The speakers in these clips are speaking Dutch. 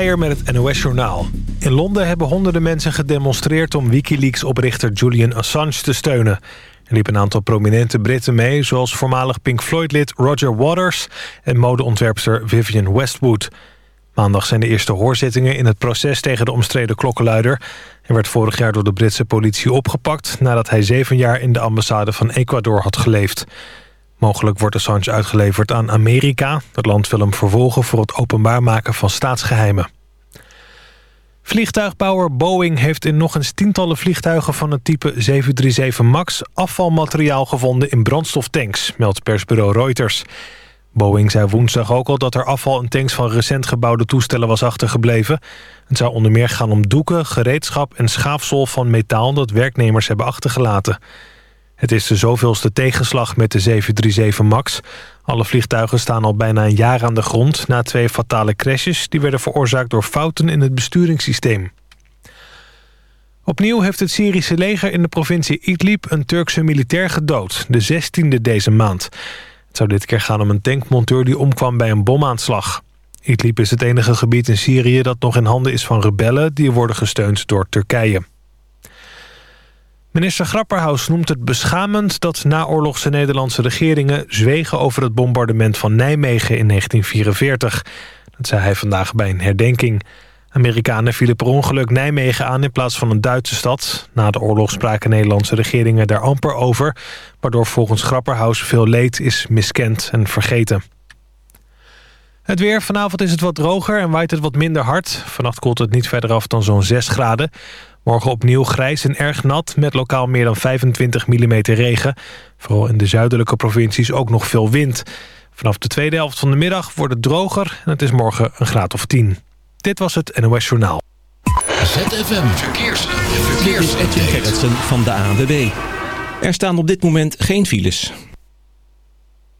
Met het NOS-journaal. In Londen hebben honderden mensen gedemonstreerd... om Wikileaks-oprichter Julian Assange te steunen. Er liepen een aantal prominente Britten mee... zoals voormalig Pink Floyd-lid Roger Waters... en modeontwerpster Vivienne Westwood. Maandag zijn de eerste hoorzittingen in het proces... tegen de omstreden klokkenluider. Hij werd vorig jaar door de Britse politie opgepakt... nadat hij zeven jaar in de ambassade van Ecuador had geleefd. Mogelijk wordt Assange uitgeleverd aan Amerika. Het land wil hem vervolgen voor het openbaar maken van staatsgeheimen. Vliegtuigbouwer Boeing heeft in nog eens tientallen vliegtuigen van het type 737 MAX afvalmateriaal gevonden in brandstoftanks, meldt persbureau Reuters. Boeing zei woensdag ook al dat er afval in tanks van recent gebouwde toestellen was achtergebleven. Het zou onder meer gaan om doeken, gereedschap en schaafsel van metaal dat werknemers hebben achtergelaten. Het is de zoveelste tegenslag met de 737 MAX. Alle vliegtuigen staan al bijna een jaar aan de grond... na twee fatale crashes die werden veroorzaakt door fouten in het besturingssysteem. Opnieuw heeft het Syrische leger in de provincie Idlib een Turkse militair gedood, de 16e deze maand. Het zou dit keer gaan om een tankmonteur die omkwam bij een bomaanslag. Idlib is het enige gebied in Syrië dat nog in handen is van rebellen... die worden gesteund door Turkije. Minister Grapperhaus noemt het beschamend dat naoorlogse Nederlandse regeringen zwegen over het bombardement van Nijmegen in 1944. Dat zei hij vandaag bij een herdenking. Amerikanen vielen per ongeluk Nijmegen aan in plaats van een Duitse stad. Na de oorlog spraken Nederlandse regeringen daar amper over... waardoor volgens Grapperhaus veel leed is miskend en vergeten. Het weer. Vanavond is het wat droger en waait het wat minder hard. Vannacht koelt het niet verder af dan zo'n 6 graden. Morgen opnieuw grijs en erg nat met lokaal meer dan 25 mm regen. Vooral in de zuidelijke provincies ook nog veel wind. Vanaf de tweede helft van de middag wordt het droger en het is morgen een graad of 10. Dit was het NOS Journaal. ZFM Verkeers. Verkeers. Gerritsen van de ANWB. Er staan op dit moment geen files.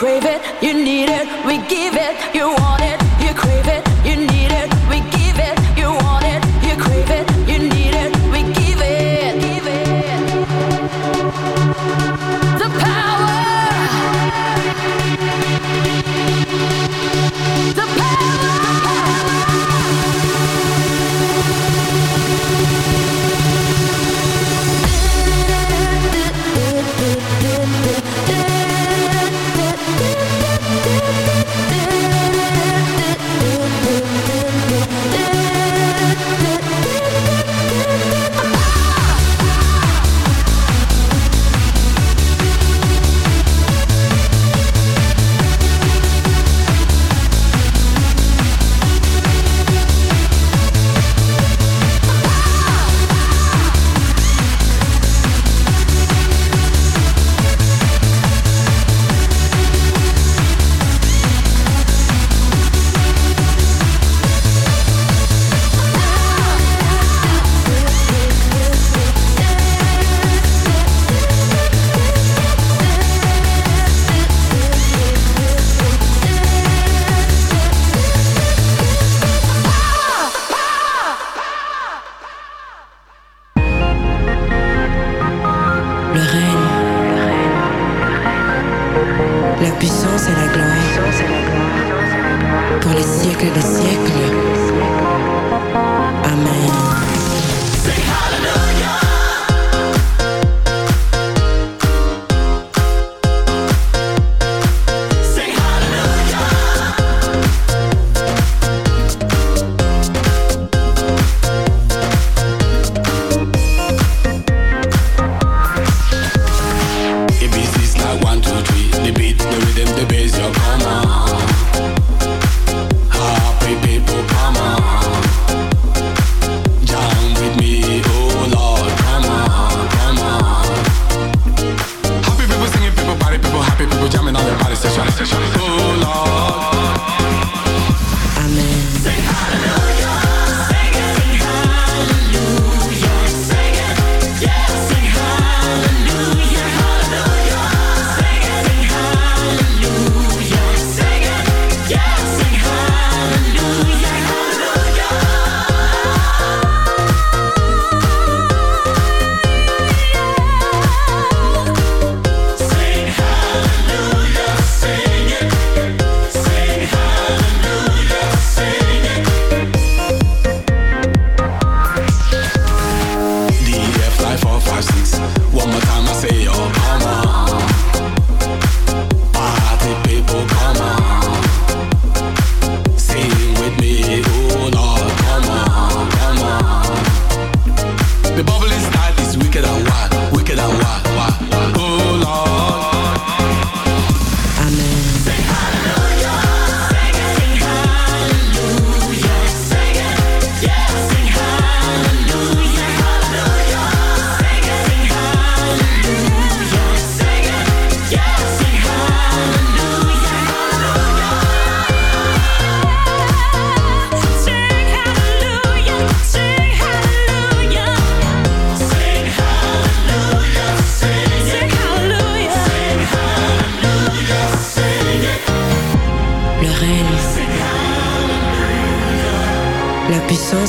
crave it, you need it, we give it, you want it.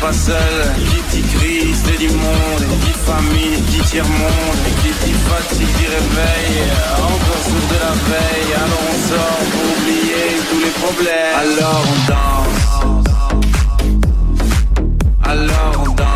pas seul. Qui dit crise, dit monde. Qui famille, qui tiers-monde. Qui dit fatigue, dit réveil Encore sourd de la veille. Alors on sort pour oublier tous les problèmes. Alors on danse. Alors on danse.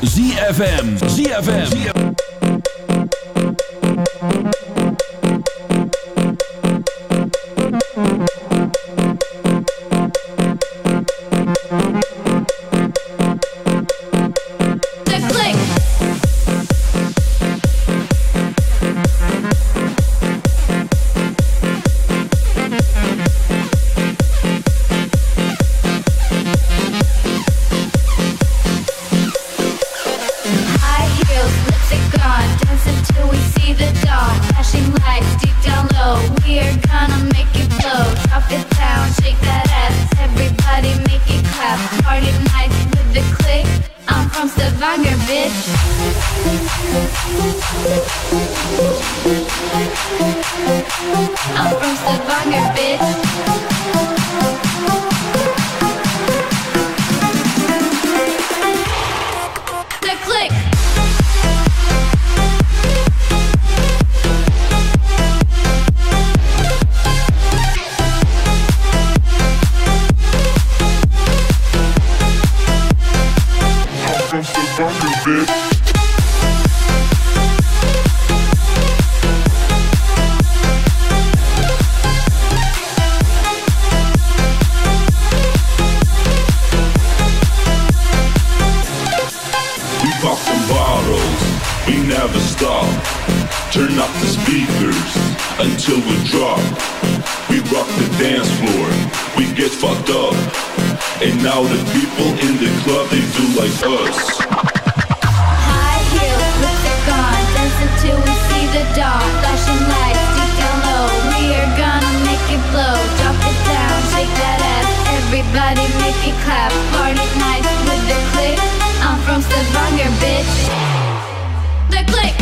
is ZFM. ZFM. till we drop. We rock the dance floor, we get fucked up. And now the people in the club, they do like us. High heels with the car, dancing we see the dawn. Flashing lights deep down low, we are gonna make it blow. Drop it down, shake that ass, everybody make it clap. Party night with the click, I'm from Stavanger, bitch. The click.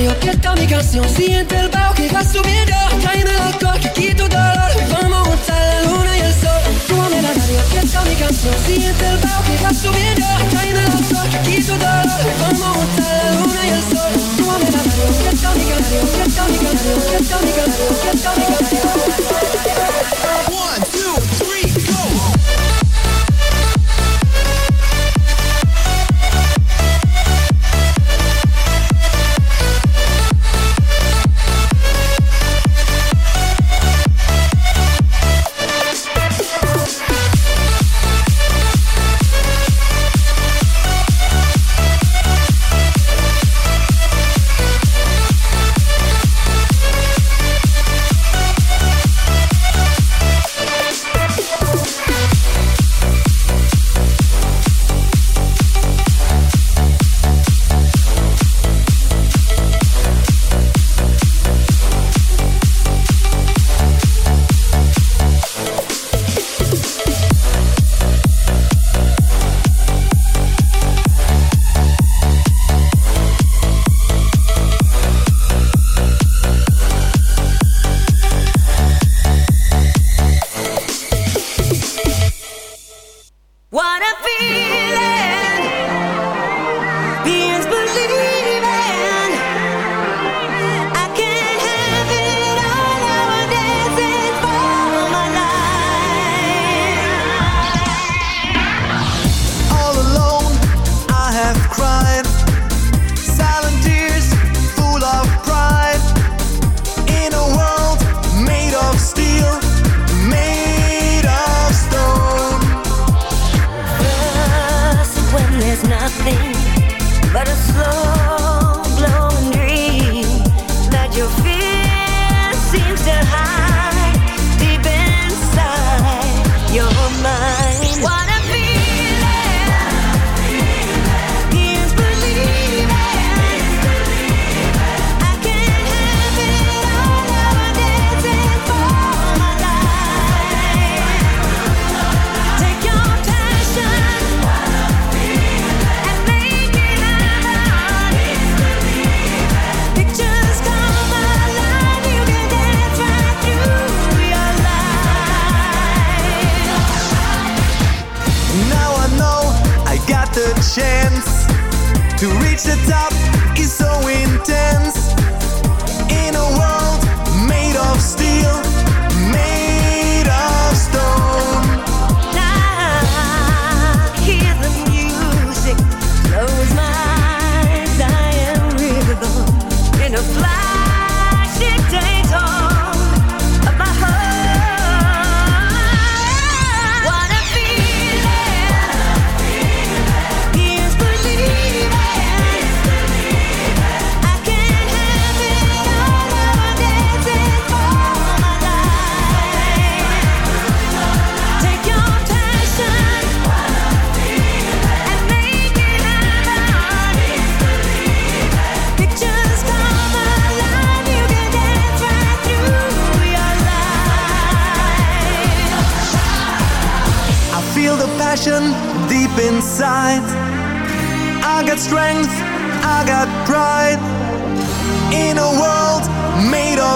Mario que mi canción Siente el bajo que va subiendo Tráeme el alcohol que quito dolor. Vamos a la luna e y el sol Súbame la que mi canción Siente el bajo que va subiendo Tráeme el alcohol que quito dolor. Vamos a la luna y el sol la mi canción mi canción mi canción mi canción One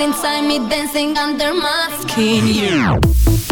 Inside me dancing under my skin. Yeah.